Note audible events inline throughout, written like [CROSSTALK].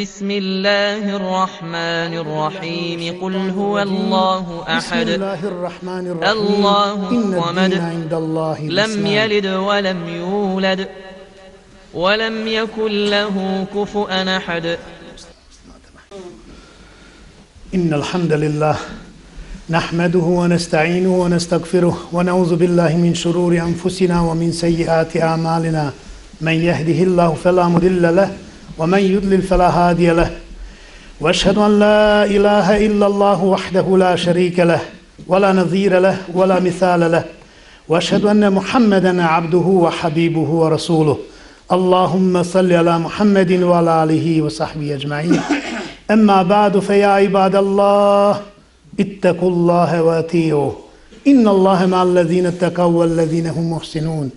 بسم الله الرحمن الرحيم. قل هو الله بسم أحد الله الرحمن الرحيم. الله الصمد عند الله لم. يلد ولم يولد. ولم يكن له كفؤا أحد. إن الحمد لله نحمده ونستعينه ونستغفره ونعوذ بالله من شرور أنفسنا ومن سيئات أعمالنا. من يهده الله فلا مضل له ومن يضلل فلا هادي له. وأشهد أن لا إله إلا الله وحده لا شريك له ولا نظير له ولا مثال له. وأشهد أن محمدا عبده وحبيبه ورسوله. اللهم صل على محمد وعلى آله وصحبه أجمعين. أما بعد فيا عباد الله اتقوا الله واتيعوه إن الله مع الذين اتقوا والذين هم محسنون.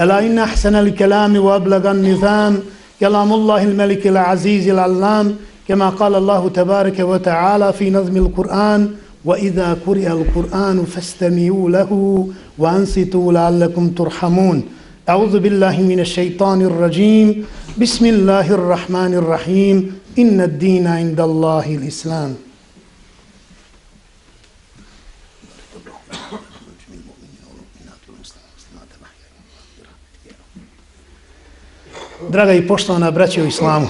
ألا إن أحسن الكلام وأبلغ النظام؟ كلام الله الملك العزيز العلام كما قال الله تبارك وتعالى في نظم القرآن وإذا قرئ القرآن فاستمعوا له وأنصتوا لعلكم ترحمون أعوذ بالله من الشيطان الرجيم. بسم الله الرحمن الرحيم. إن الدين عند الله الإسلام. Draga i poštovana braća u islamu,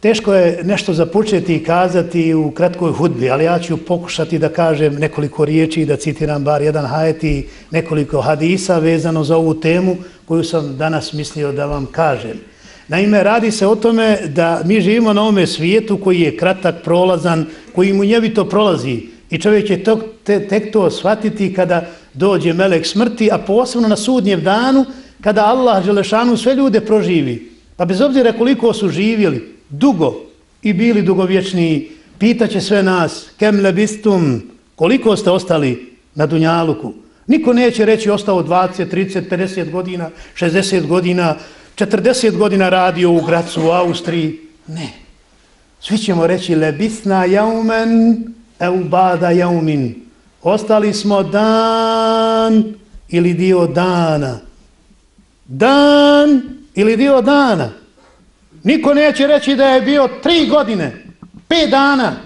teško je nešto započeti i kazati u kratkoj hudbi, ali ja ću pokušati da kažem nekoliko riječi i da citiram bar jedan hajet i nekoliko hadisa vezano za ovu temu koju sam danas mislio da vam kažem. Naime, radi se o tome da mi živimo na ovome svijetu koji je kratak, prolazan, koji mu njevito prolazi i čovjek će to, te, tek to shvatiti kada dođe melek smrti, a posebno na sudnjev danu kada Allah Želešanu sve ljude proživi, pa bez obzira koliko su živjeli, dugo i bili dugovječni, pitaće sve nas, kem lebistum, koliko ste ostali na Dunjaluku. Niko neće reći ostao 20, 30, 50 godina, 60 godina, 40 godina radio u Gracu, u Austriji. Ne. Svi ćemo reći lebisna jaumen eubada jaumin. Ostali smo dan ili dio dana dan ili dio dana. Niko neće reći da je bio tri godine, pet dana.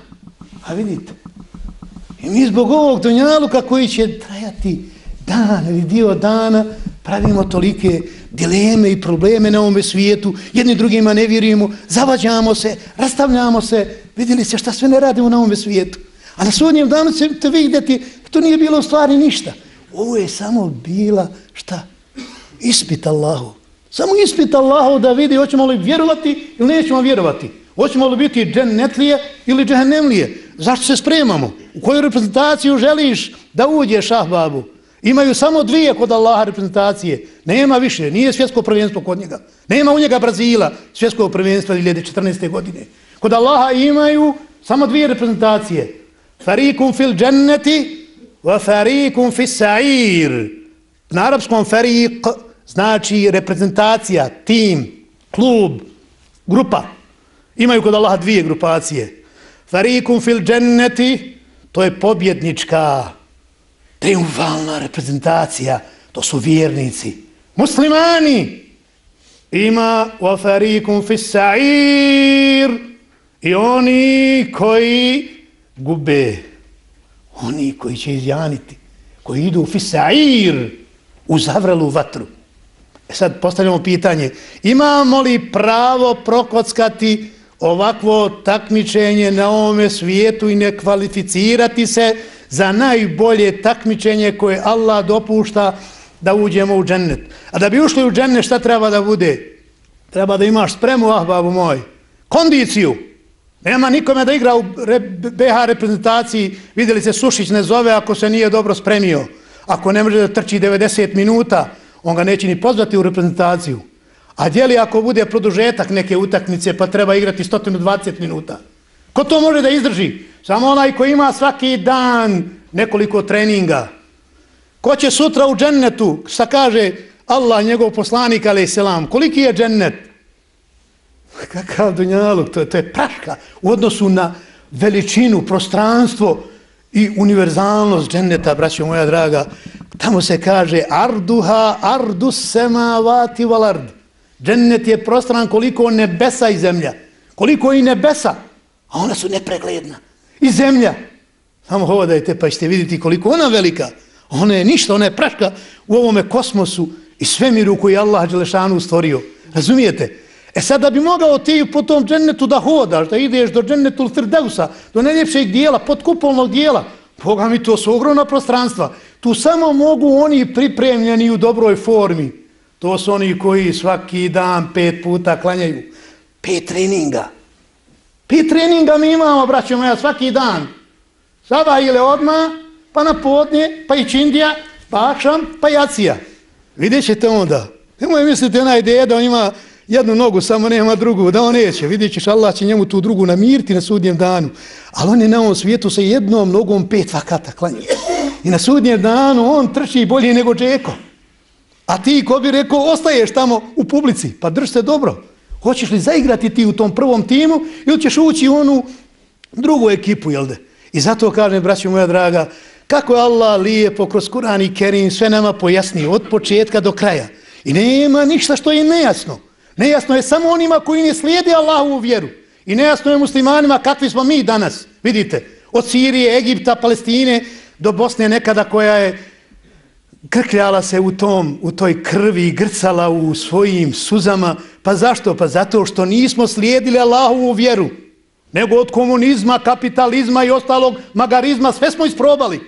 A vidite, i mi zbog ovog donjaluka koji će trajati dan ili dio dana, pravimo tolike dileme i probleme na ovome svijetu, jedni drugima ne vjerujemo, zavađamo se, rastavljamo se, vidjeli se šta sve ne radimo na ovome svijetu. A na sudnjem danu ćete vidjeti, to nije bilo u stvari ništa. Ovo je samo bila, šta? Ispit Allahu. Samo ispit Allahu da vidi hoćemo li vjerovati ili nećemo vjerovati. Hoćemo li biti džennetlije ili džehennemlije. Zašto se spremamo? U koju reprezentaciju želiš da uđeš ahbabu? Imaju samo dvije kod Allaha reprezentacije. Nema više, nije svjetsko prvenstvo kod njega. Nema u njega Brazila svjetsko prvenstva 2014. godine. Kod Allaha imaju samo dvije reprezentacije. Farikum fil dženneti wa farikum fis sa'ir. Na arapskom fariq znači reprezentacija, tim, klub, grupa. Imaju kod Allaha dvije grupacije. Farikum fil dženneti, to je pobjednička, triumfalna reprezentacija. To su vjernici. Muslimani. Ima wa farikum fis sa'ir i oni koji gube. Oni koji će izjaniti. Koji idu fis sa'ir u zavrelu vatru. E sad postavljamo pitanje, imamo li pravo prokockati ovakvo takmičenje na ovome svijetu i ne kvalificirati se za najbolje takmičenje koje Allah dopušta da uđemo u džennet. A da bi ušli u džennet šta treba da bude? Treba da imaš spremu, ah babu moj, kondiciju. Nema nikome da igra u BH reprezentaciji, vidjeli se Sušić ne zove ako se nije dobro spremio. Ako ne može da trči 90 minuta, on ga neće ni pozvati u reprezentaciju. A djeli ako bude produžetak neke utakmice pa treba igrati 120 minuta. Ko to može da izdrži? Samo onaj ko ima svaki dan nekoliko treninga. Ko će sutra u džennetu, šta kaže Allah, njegov poslanik, ali selam, koliki je džennet? Kakav dunjaluk, to, to je praška u odnosu na veličinu, prostranstvo i univerzalnost dženneta, braćo moja draga. Tamo se kaže arduha ardus semavati val ard. Džennet je prostran koliko nebesa i zemlja. koliko i nebesa, a ona su nepregledna. I zemlja. Samo hodajte pa ćete vidjeti koliko ona velika. Ona je ništa, ona je praška u ovome kosmosu i svemiru koji je Allah Đelešanu stvorio. Razumijete? E sad da bi mogao ti po tom džennetu da hodaš, da ideš do džennetu Firdausa, do najljepšeg dijela, podkupolnog dijela, Boga mi to su ogromna prostranstva. Tu samo mogu oni pripremljeni u dobroj formi. To su oni koji svaki dan pet puta klanjaju. Pet treninga. Pet treninga mi imamo, braćo moja, svaki dan. Sada ili odma, pa na podnje, pa i čindija, pa akšam, pa jacija. Vidjet ćete onda. Nemoj misliti ona ideja da on ima jednu nogu, samo nema drugu, da on neće. Vidjet ćeš, Allah će njemu tu drugu namiriti na sudnjem danu. Ali on je na ovom svijetu sa jednom nogom pet vakata klanjaju. I na sudnjem danu on trči bolje nego džeko. A ti, ko bi rekao, ostaješ tamo u publici, pa drž se dobro. Hoćeš li zaigrati ti u tom prvom timu ili ćeš ući u onu drugu ekipu, jel de? I zato kažem, braćo moja draga, kako je Allah lijepo kroz Kur'an i Kerim sve nama pojasnio od početka do kraja. I nema ništa što je nejasno. Nejasno je samo onima koji ne slijede Allahu u vjeru. I nejasno je muslimanima kakvi smo mi danas. Vidite, od Sirije, Egipta, Palestine do Bosne nekada koja je krkljala se u tom u toj krvi i grcala u svojim suzama. Pa zašto? Pa zato što nismo slijedili Allahu u vjeru. Nego od komunizma, kapitalizma i ostalog magarizma sve smo isprobali.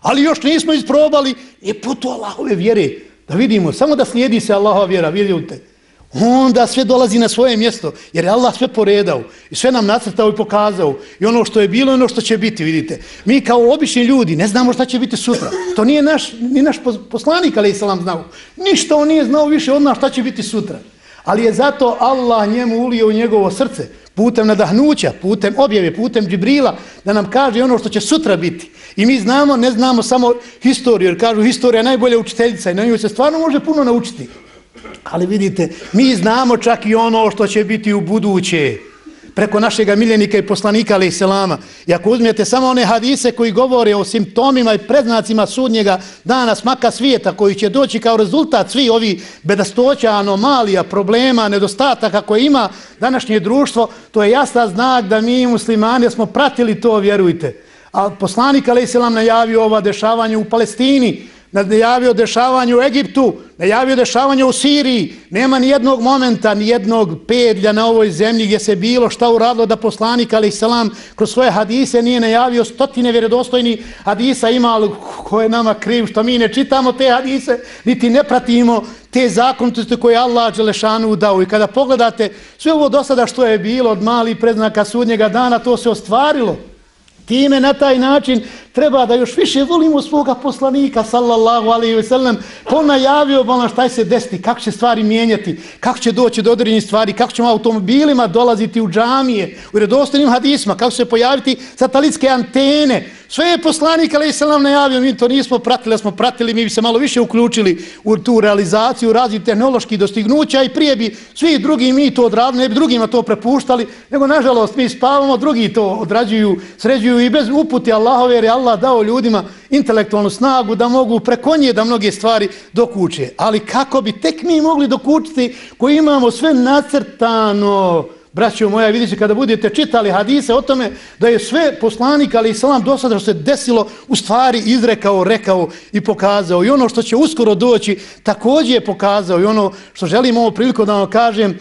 Ali još nismo isprobali je putu Allahove vjere. Da vidimo, samo da slijedi se Allahova vjera, vidite onda sve dolazi na svoje mjesto, jer je Allah sve poredao i sve nam nacrtao i pokazao i ono što je bilo i ono što će biti, vidite. Mi kao obični ljudi ne znamo šta će biti sutra. To nije naš, ni naš poslanik, ali islam znao. Ništa on nije znao više od nas šta će biti sutra. Ali je zato Allah njemu ulio u njegovo srce, putem nadahnuća, putem objave, putem džibrila, da nam kaže ono što će sutra biti. I mi znamo, ne znamo samo historiju, jer kažu historija je najbolja učiteljica i na nju se stvarno može puno naučiti. Ali vidite, mi znamo čak i ono što će biti u buduće preko našeg miljenika i poslanika alaih selama. I ako uzmijete samo one hadise koji govore o simptomima i predznacima sudnjega dana smaka svijeta koji će doći kao rezultat svi ovi bedastoća, anomalija, problema, nedostataka koje ima današnje društvo, to je jasna znak da mi muslimani smo pratili to, vjerujte. A poslanik alaih selam najavio ova dešavanja u Palestini, najavio dešavanje u Egiptu, najavio dešavanje u Siriji. Nema ni jednog momenta, ni jednog pedlja na ovoj zemlji gdje se bilo šta uradilo da poslanik, ali salam, kroz svoje hadise nije najavio stotine vjerodostojni hadisa ima, ali ko je nama kriv što mi ne čitamo te hadise, niti ne pratimo te zakonitosti koje Allah Đelešanu dao. I kada pogledate sve ovo do sada što je bilo od mali predznaka sudnjega dana, to se ostvarilo. Time na taj način treba da još više volimo svoga poslanika, sallallahu alaihi ve sellem, On najavio bolan šta se desiti, kako će stvari mijenjati, kako će doći do određenih stvari, kako ćemo automobilima dolaziti u džamije, u redostanim hadisma, kako će se pojaviti satelitske antene, Sve je poslanik, ali se nam najavio, mi to nismo pratili, smo pratili, mi bi se malo više uključili u tu realizaciju raznih tehnoloških dostignuća i prije bi svi drugi mi to odradili, ne bi drugima to prepuštali, nego nažalost mi spavamo, drugi to odrađuju, sređuju i bez uputi Allahove, jer je Allah dao ljudima intelektualnu snagu da mogu preko nje da mnoge stvari dokuće. Ali kako bi tek mi mogli dokučiti koji imamo sve nacrtano, Braćo moja, vidite kada budete čitali hadise o tome da je sve poslanik, ali i salam do sada što se desilo, u stvari izrekao, rekao i pokazao. I ono što će uskoro doći, također je pokazao. I ono što želim ovo priliku da vam kažem,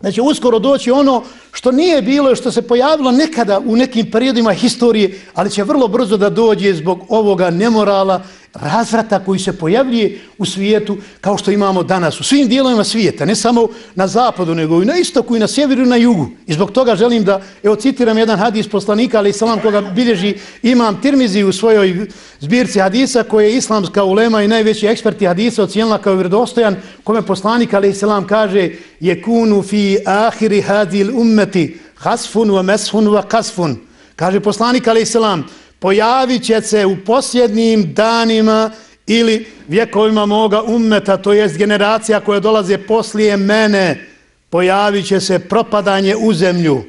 da će uskoro doći ono što nije bilo i što se pojavilo nekada u nekim periodima historije, ali će vrlo brzo da dođe zbog ovoga nemorala razvrata koji se pojavljuje u svijetu kao što imamo danas u svim dijelovima svijeta, ne samo na zapadu, nego i na istoku i na sjeveru i na jugu. I zbog toga želim da, evo citiram jedan hadis poslanika, ali islam koga bilježi imam Tirmizi u svojoj zbirci hadisa koje je islamska ulema i najveći eksperti hadisa ocijenila kao vredostojan, kome poslanik, ali islam kaže je kunu fi ahiri hadil ummeti hasfun wa meshun wa kasfun. Kaže poslanik, ali salam, pojavit će se u posljednjim danima ili vjekovima moga ummeta, to jest generacija koja dolaze poslije mene, pojavit će se propadanje u zemlju.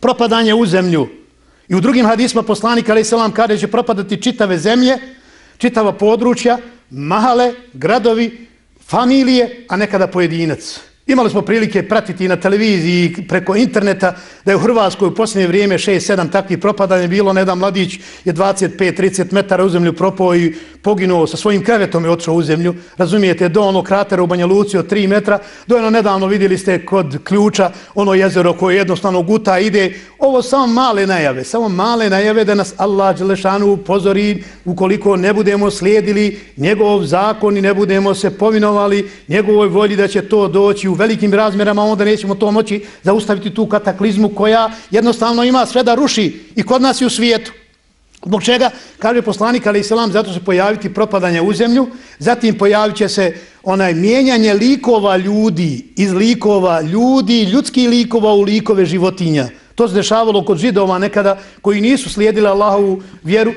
Propadanje u zemlju. I u drugim hadisma poslanika, ali selam, kada će propadati čitave zemlje, čitava područja, mahale, gradovi, familije, a nekada pojedinac. Imali smo prilike pratiti na televiziji preko interneta da je u Hrvatskoj u posljednje vrijeme 6-7 takvih propadanja bilo. Nedam mladić je 25-30 metara u zemlju propao i poginuo sa svojim krevetom i otišao u zemlju. Razumijete, do ono kratera u Banja Luci od 3 metra. Do ono nedavno vidjeli ste kod ključa ono jezero koje jednostavno guta ide. Ovo samo male najave, samo male najave da nas Allah Đelešanu upozori ukoliko ne budemo slijedili njegov zakon i ne budemo se povinovali njegovoj volji da će to doći u velikim razmjerama, onda nećemo to moći zaustaviti tu kataklizmu koja jednostavno ima sve da ruši i kod nas i u svijetu. Zbog čega, kaže poslanik, ali islam, zato se pojaviti propadanje u zemlju, zatim pojavit će se onaj mijenjanje likova ljudi, iz likova ljudi, ljudski likova u likove životinja. To se dešavalo kod židova nekada koji nisu slijedili Allahovu vjeru.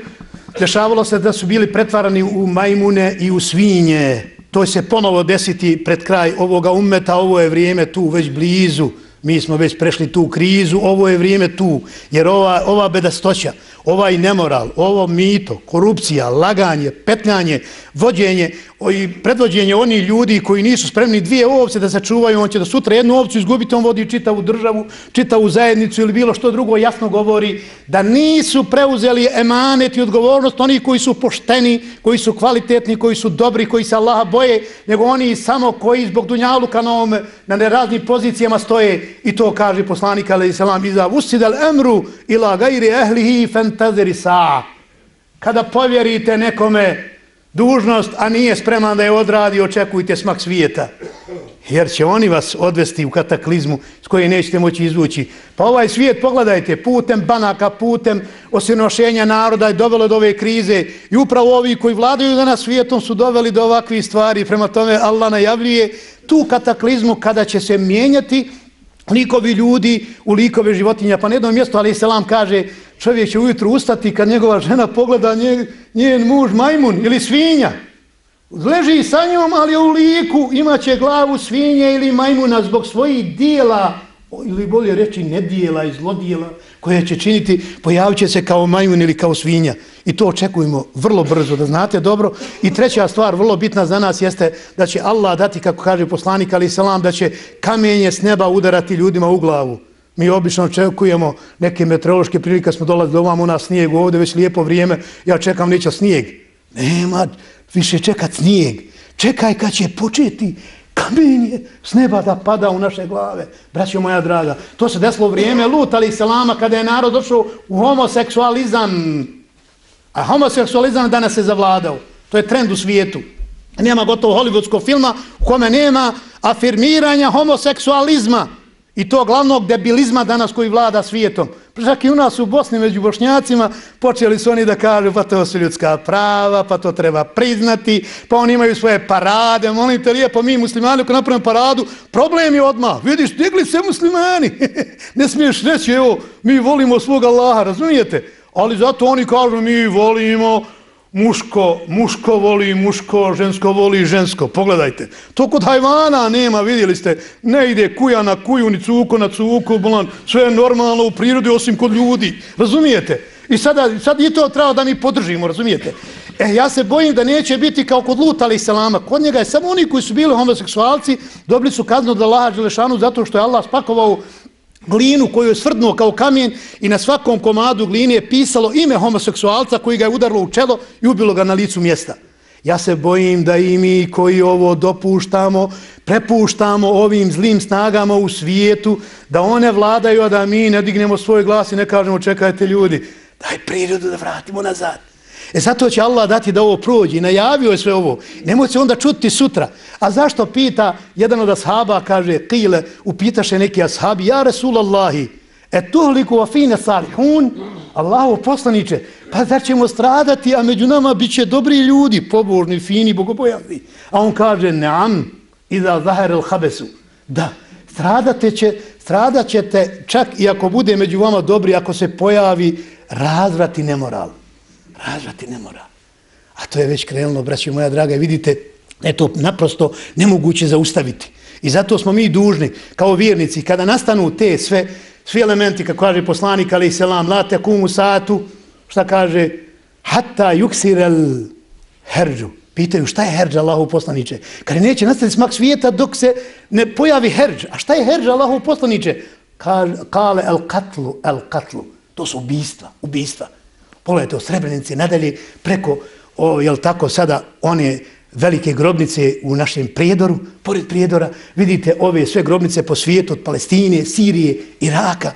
Dešavalo se da su bili pretvarani u majmune i u svinje. To se ponovo desiti pred kraj ovoga umeta, ovo je vrijeme tu već blizu. Mi smo već prešli tu krizu, ovo je vrijeme tu. Jer ova, ova bedastoća, ovaj nemoral, ovo mito, korupcija, laganje, petljanje, vođenje i predvođenje oni ljudi koji nisu spremni dvije ovce da sačuvaju, on će da sutra jednu ovcu izgubiti, on vodi čitavu državu, čitavu zajednicu ili bilo što drugo jasno govori da nisu preuzeli emanet i odgovornost oni koji su pošteni, koji su kvalitetni, koji su dobri, koji se Allaha boje, nego oni samo koji zbog dunjaluka na, ovom, na neraznim pozicijama stoje. I to kaže poslanik alaih salam iza usidal emru ila gajri ehlihi tazeri sa kada povjerite nekome dužnost, a nije spreman da je odradi, očekujte smak svijeta. Jer će oni vas odvesti u kataklizmu s koje nećete moći izvući. Pa ovaj svijet, pogledajte, putem banaka, putem osinošenja naroda je dovelo do ove krize. I upravo ovi koji vladaju danas svijetom su doveli do ovakvih stvari. Prema tome Allah najavljuje tu kataklizmu kada će se mijenjati likovi ljudi u likove životinja. Pa na jednom mjestu, ali Selam kaže, čovjek će ujutru ustati kad njegova žena pogleda nje, njen muž majmun ili svinja. Leži sa njom, ali u liku imaće glavu svinje ili majmuna zbog svojih dijela, ili bolje reći nedijela i zlodijela, koje će činiti, pojavit će se kao majmun ili kao svinja. I to očekujemo vrlo brzo, da znate dobro. I treća stvar, vrlo bitna za nas, jeste da će Allah dati, kako kaže poslanik, ali selam, da će kamenje s neba udarati ljudima u glavu. Mi obično očekujemo neke meteorološke prilike, smo dolazili ovamo nas snijeg, ovdje već lijepo vrijeme, ja čekam neće snijeg. Nema više čekat snijeg. Čekaj kad će početi kamenje s neba da pada u naše glave. Braćo moja draga, to se desilo vrijeme lut, ali selama, kada je narod došao u homoseksualizam. A homoseksualizam danas se zavladao. To je trend u svijetu. Nema gotovo hollywoodskog filma u kome nema afirmiranja homoseksualizma. I to glavnog debilizma danas koji vlada svijetom. Čak i u nas u Bosni među bošnjacima počeli su oni da kažu pa to su ljudska prava, pa to treba priznati, pa oni imaju svoje parade, molim te lijepo, mi muslimani ako napravimo paradu, problem je odmah, vidiš, digli se muslimani, [LAUGHS] ne smiješ reći, evo, mi volimo svog Allaha, razumijete? Ali zato oni kažu, mi volimo muško, muško voli muško, žensko voli žensko. Pogledajte. To kod hajvana nema, vidjeli ste. Ne ide kuja na kuju, ni cuko na cuko, bolan. Sve je normalno u prirodi, osim kod ljudi. Razumijete? I sada, sad i to treba da mi podržimo, razumijete? E, ja se bojim da neće biti kao kod Luta ali Selama. Kod njega je samo oni koji su bili homoseksualci, dobili su kaznu da Laha Đelešanu zato što je Allah spakovao glinu koju je svrdnuo kao kamen i na svakom komadu gline je pisalo ime homoseksualca koji ga je udarilo u čelo i ubilo ga na licu mjesta. Ja se bojim da i mi koji ovo dopuštamo, prepuštamo ovim zlim snagama u svijetu, da one vladaju, a da mi ne dignemo svoj glas i ne kažemo čekajte ljudi, daj prirodu da vratimo nazad. E zato će Allah dati da ovo prođe i najavio je sve ovo. Nemoj se onda čuti sutra. A zašto pita jedan od ashaba, kaže, kile, upitaše neki ashabi, ja Resulallahi, e tuhliku afine salihun, Allahu poslaniče, pa zar ćemo stradati, a među nama bit će dobri ljudi, pobožni, fini, bogobojazni. A on kaže, neam, iza zahar el habesu. Da, stradate će, stradat ćete čak i ako bude među vama dobri, ako se pojavi razvrat i nemoral razvati ne mora. A to je već krenulo, braći moja draga, vidite, eto, naprosto nemoguće zaustaviti. I zato smo mi dužni, kao vjernici, kada nastanu te sve, svi elementi, kako kaže poslanik, ali i selam, late kumu satu, šta kaže, hatta juksirel herđu, Pitaju šta je herđ Allahu poslaniče? Kada neće nastati smak svijeta dok se ne pojavi herđ. A šta je herđ Allahu poslaniče? Kale el katlu, el katlu. To su ubijstva, ubijstva. Pogledajte o Srebrenici nadalje preko, o, jel tako, sada one velike grobnice u našem prijedoru, pored prijedora, vidite ove sve grobnice po svijetu od Palestine, Sirije, Iraka,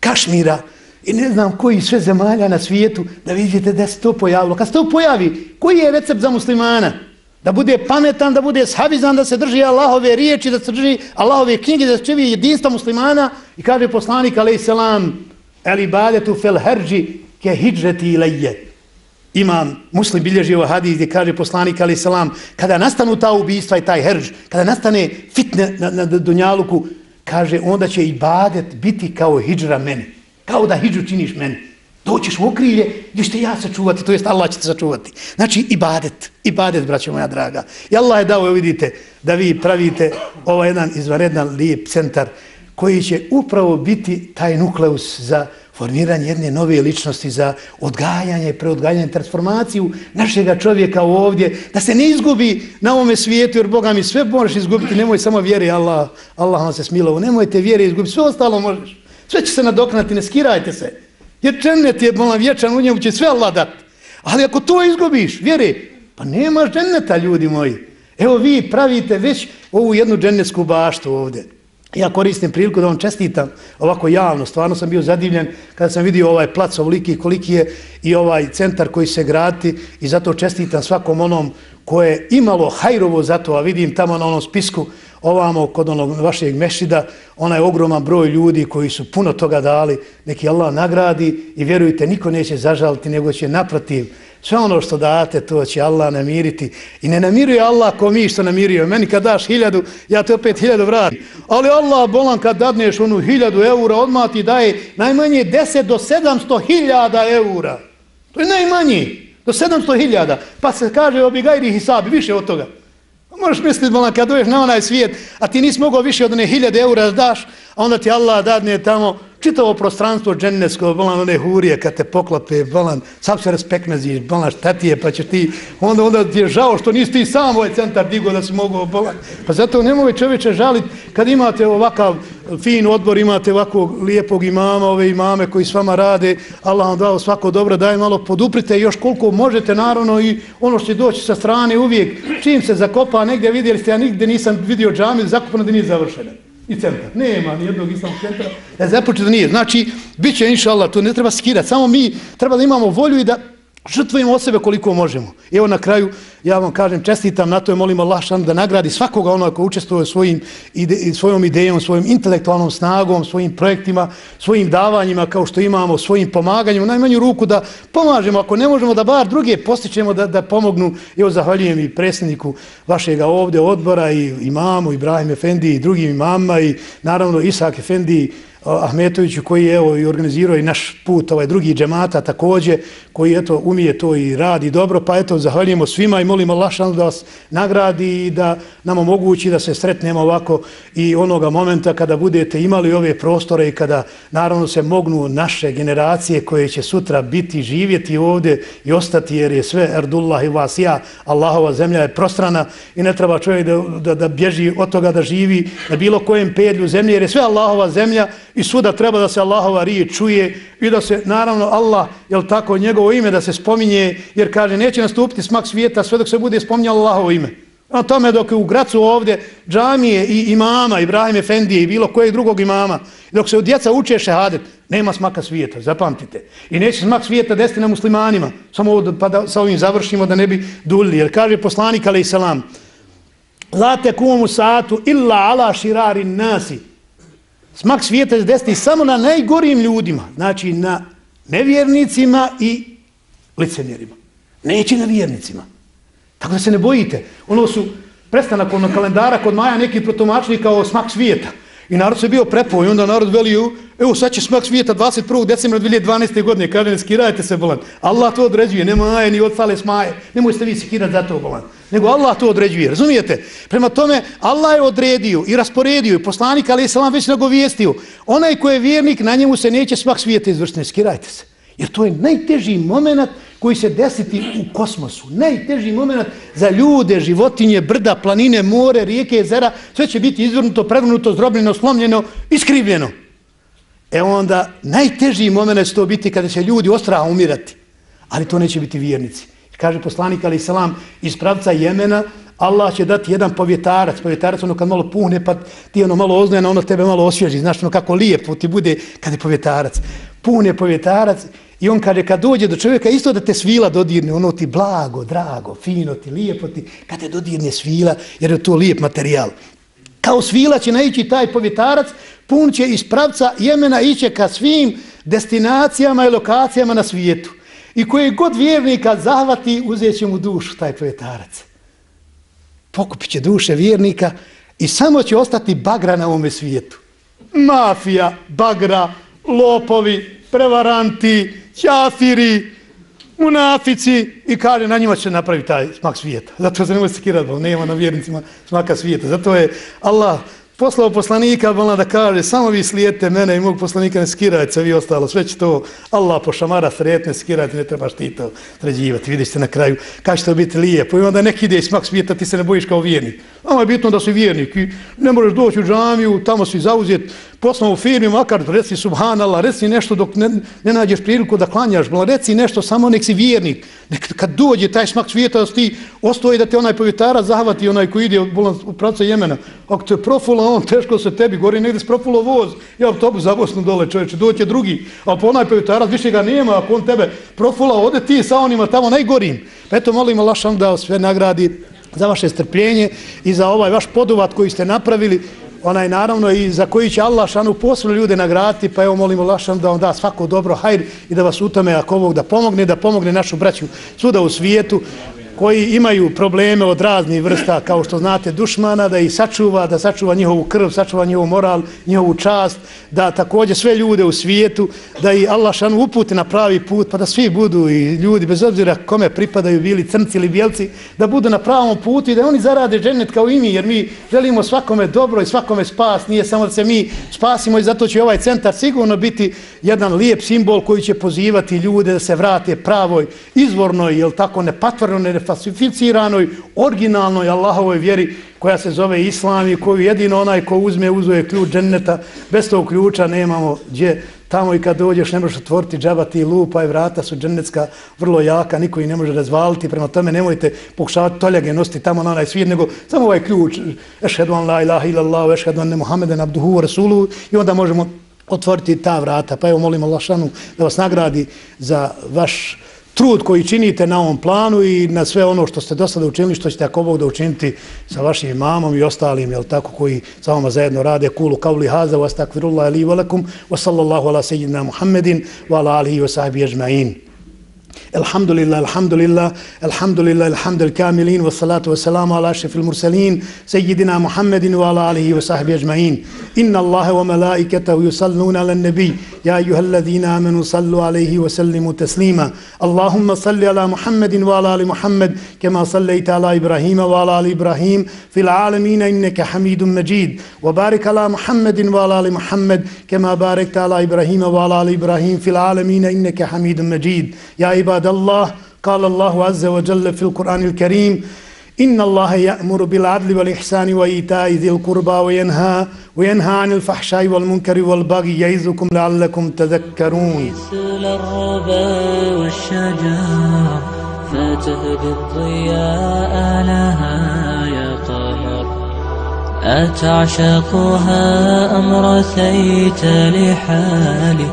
Kašmira i ne znam koji sve zemalja na svijetu da vidite da se to pojavilo. Kad se to pojavi, koji je recept za muslimana? Da bude pametan, da bude shavizan, da se drži Allahove riječi, da se drži Allahove knjige, da se čevi jedinstva muslimana i kaže poslanik, alaih selam, el ibadetu fel herđi ke hijreti ilaje imam muslim bilježi ovaj hadis gdje kaže poslanik ali salam kada nastanu ta ubistva i taj herž kada nastane fitne na, na dunjaluku kaže onda će ibadet biti kao hijra meni. Kao da hijđu činiš meni. Doćeš u okrilje gdje ćete ja sačuvati to jest Allah će te sačuvati. Znači ibadet ibadet braćo moja draga. I Allah je dao vidite da vi pravite ovaj jedan izvanredan lijep centar koji će upravo biti taj nukleus za formiranje jedne nove ličnosti za odgajanje, preodgajanje, transformaciju našega čovjeka ovdje, da se ne izgubi na ovome svijetu, jer Boga mi sve možeš izgubiti, nemoj samo vjeri Allah, Allah vam se smilovo, nemojte vjeri izgubiti, sve ostalo možeš, sve će se nadoknati, ne skirajte se, jer džennet je bolan vječan, u njemu će sve Allah dati, ali ako to izgubiš, vjeri, pa nemaš dženneta ljudi moji, evo vi pravite već ovu jednu džennetsku baštu ovdje, Ja koristim priliku da vam čestitam ovako javno. Stvarno sam bio zadivljen kada sam vidio ovaj plac ovoliki koliki je i ovaj centar koji se grati i zato čestitam svakom onom koje je imalo hajrovo za to, a vidim tamo na onom spisku ovamo kod onog vašeg mešida, onaj ogroman broj ljudi koji su puno toga dali, neki Allah nagradi i vjerujte, niko neće zažaliti, nego će naprotiv Sve ono što date, to će Allah namiriti. I ne namiruje Allah ko mi što namirio. Meni kad daš hiljadu, ja te opet hiljadu vratim. Ali Allah bolan kad dadneš onu hiljadu eura, odmah ti daje najmanje 10 do 700 hiljada eura. To je najmanje. Do 700 hiljada. Pa se kaže obigajri hisabi, više od toga. Pa možeš misliti, bolan, kad doješ na onaj svijet, a ti nisi mogao više od one hiljade eura daš, a onda ti Allah dadne tamo čitavo prostranstvo dženevsko, bolan, one hurije, kad te poklope, bolan, sam se respekmeziš, bolan, šta ti je, pa ćeš ti, onda, onda ti je žao što nisi ti sam ovaj centar digo da si mogao, bolan. Pa zato nemoj čovječe žaliti kad imate ovakav fin odbor, imate ovakvog lijepog imama, ove imame koji s vama rade, Allah vam dao svako dobro, daj malo poduprite još koliko možete, naravno, i ono što će doći sa strane uvijek, čim se zakopa negdje, vidjeli ste, ja nigdje nisam vidio džami, zakopano da nije završeno i centar. Nema ni jednog islamskog centra. E, započeto nije. Znači, bit će inša Allah, to ne treba skirati. Samo mi treba da imamo volju i da žrtvujemo od sebe koliko možemo. Evo na kraju, ja vam kažem, čestitam na to i molim Allah da nagradi svakoga onoga ko učestvuje svojim ide, svojom idejom, svojim intelektualnom snagom, svojim projektima, svojim davanjima kao što imamo, svojim pomaganjem, u najmanju ruku da pomažemo. Ako ne možemo da bar druge postićemo da, da pomognu, evo zahvaljujem i predsjedniku vašeg ovdje odbora i imamu, Ibrahim Efendi i drugim imama i naravno Isak Efendi Ahmetoviću koji je evo i organizirao i naš put, ovaj drugi džemata također, koji eto umije to i radi dobro, pa eto zahvaljujemo svima i molimo Lašanu da vas nagradi i da nam omogući da se sretnemo ovako i onoga momenta kada budete imali ove prostore i kada naravno se mognu naše generacije koje će sutra biti, živjeti ovdje i ostati jer je sve Erdullah i vas ja, Allahova zemlja je prostrana i ne treba čovjek da, da, da bježi od toga da živi na bilo kojem pedlju zemlje jer je sve Allahova zemlja i svuda treba da se Allahova riječ čuje i da se, naravno, Allah, jel tako, njegovo ime da se spominje, jer kaže, neće nastupiti smak svijeta sve dok se bude spominjalo Allahovo ime. A tome dok je u Gracu ovdje džamije i imama, Ibrahim Efendije i bilo kojeg drugog imama, dok se u djeca uče šehadet, nema smaka svijeta, zapamtite. I neće smak svijeta desiti na muslimanima. Samo ovo, pa da sa ovim završimo da ne bi dulili. Jer kaže poslanik, alaih salam, La te kumu satu illa ala širari nasi, smak svijeta se desiti samo na najgorijim ljudima, znači na nevjernicima i licemjerima. Neće na vjernicima. Tako da se ne bojite. Ono su prestanak ono kalendara kod Maja neki protumačili kao smak svijeta. I narod se bio prepo i onda narod veli, evo sad će smak svijeta 21. decembra 2012. godine, kaže ne skirajte se bolan. Allah to određuje, nema maje ni odstale smaje, nemojte vi skirati za to bolan. Nego Allah to određuje, razumijete? Prema tome, Allah je odredio i rasporedio i poslanik, ali je sam već nagovijestio. Onaj ko je vjernik, na njemu se neće smak svijeta izvršiti, ne skirajte se. Jer to je najteži moment koji se desiti u kosmosu. Najteži moment za ljude, životinje, brda, planine, more, rijeke, jezera. Sve će biti izvrnuto, prevrnuto, zdrobljeno, slomljeno, iskrivljeno. E onda, najteži moment će to biti kada će ljudi ostraha umirati. Ali to neće biti vjernici. Kaže poslanik, ali salam, iz pravca Jemena, Allah će dati jedan povjetarac, povjetarac ono kad malo puhne, pa ti ono malo oznojeno, ono tebe malo osvježi, znaš ono kako lijepo ti bude kad je povjetarac. Puhne povjetarac i on kaže kad dođe do čovjeka isto da te svila dodirne, ono ti blago, drago, fino ti, lijepo ti, kad te dodirne svila, jer je to lijep materijal. Kao svila će naići taj povjetarac, pun će iz pravca Jemena iće ka svim destinacijama i lokacijama na svijetu. I koje god vjernika zahvati, uzet će mu dušu taj povjetarac pokupit će duše vjernika i samo će ostati bagra na ovome svijetu. Mafija, bagra, lopovi, prevaranti, ćafiri, munafici i kaže na njima će napraviti taj smak svijeta. Zato se nemoj sekirati, nema na vjernicima smaka svijeta. Zato je Allah poslao poslanika bolna da kaže samo vi slijete mene i mog poslanika ne skirajte se vi ostalo sve će to Allah pošamara sretne skirajte ne trebaš ti to sređivati. Vidiš se na kraju kako će to biti lijepo i onda neki ide smak svijeta ti se ne bojiš kao vjernik. Ovo je bitno da si vjernik i ne možeš doći u džamiju tamo si zauzet poslom u firmi makar reci subhanallah reci nešto dok ne, ne nađeš priliku da klanjaš bolna reci nešto samo nek si vjernik. Nek, kad dođe taj smak svijeta da ti ostoji da te onaj povjetara zahvati onaj koji ide u pravca Jemena. Ako te profula on, teško se tebi, gori negdje s profulo voz, ja autobus tobu zabosnu dole čovječe, doće drugi, a po onaj pevitaraz više ga nema, ako on tebe profula, ode ti sa onima tamo najgorim. Pa eto, molim Allah da sve nagradi za vaše strpljenje i za ovaj vaš poduvat koji ste napravili, onaj naravno i za koji će Allah šanu posebno ljude nagraditi, pa evo molimo Lašan da vam da svako dobro hajr i da vas u tome ako ovog da pomogne, da pomogne našu braću svuda u svijetu, koji imaju probleme od raznih vrsta, kao što znate, dušmana, da ih sačuva, da sačuva njihovu krv, sačuva njihov moral, njihovu čast, da također sve ljude u svijetu, da i Allah šan uputi na pravi put, pa da svi budu i ljudi, bez obzira kome pripadaju, bili crnci ili bijelci, da budu na pravom putu i da oni zarade džennet kao i mi, jer mi želimo svakome dobro i svakome spas, nije samo da se mi spasimo i zato će ovaj centar sigurno biti jedan lijep simbol koji će pozivati ljude da se vrate pravoj, izvornoj, jel tako, nepatvornoj, falsificiranoj, originalnoj Allahovoj vjeri koja se zove Islam i koju jedino onaj ko uzme, uzuje ključ dženneta, bez tog ključa nemamo gdje. Tamo i kad dođeš ne možeš otvoriti džaba ti lupa i vrata su džennetska vrlo jaka, niko ih ne može razvaliti, prema tome nemojte pokušavati toljage nositi tamo na onaj svijet, nego samo ovaj ključ, ešhedu an la ilaha illallah, ešhedu an ne Muhammeden abduhu rasulu i onda možemo otvoriti ta vrata. Pa evo molim Allah šanu da vas nagradi za vaš trud koji činite na ovom planu i na sve ono što ste do sada učinili, što ćete ako Bog da učiniti sa vašim imamom i ostalim, jel tako, koji sa vama zajedno rade. Kulu kavli haza, vas takvirullah ili valakum, wa sallallahu ala sejidina Muhammedin, wa ala alihi wa sahbihi ajma'in. الحمد لله الحمد لله الحمد لله الحمد الكاملين والصلاة والسلام على أشرف المرسلين سيدنا محمد وعلى آله وصحبه أجمعين. إن الله وملائكته يصلون على النبي. يا أيها الذين آمنوا صلوا عليه وسلموا تسليما. اللهم صل على محمد وعلى آل محمد كما صليت على إبراهيم وعلى آل إبراهيم في العالمين إنك حميد مجيد. وبارك على محمد وعلى آل محمد كما باركت على إبراهيم وعلى آل إبراهيم في العالمين إنك حميد مجيد. يا عباد الله قال الله عز وجل في القرآن الكريم إن الله يأمر بالعدل والإحسان وإيتاء ذي القربى وينهى وينهى عن الفحشاء والمنكر والبغي يعظكم لعلكم تذكرون. مثل الربا والشجر فتهدي الضياء لها يا قمر أتعشقها أم رثيت لحالي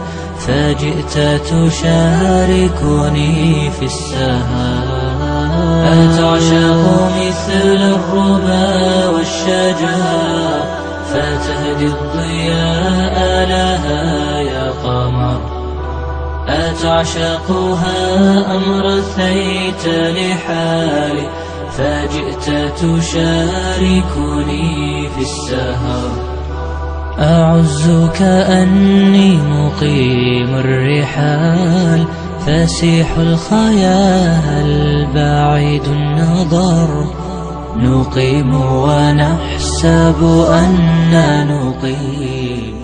فجئت تشاركني في السهر أتعشق مثل الربا والشجر فتهدي الضياء لها يا قمر. أتعشقها أم رثيت لحالي فجئت تشاركني في السهر أعز كأني مقيم الرحال فسيح الخيال بعيد النظر. نقيم ونحسب أن نقيم.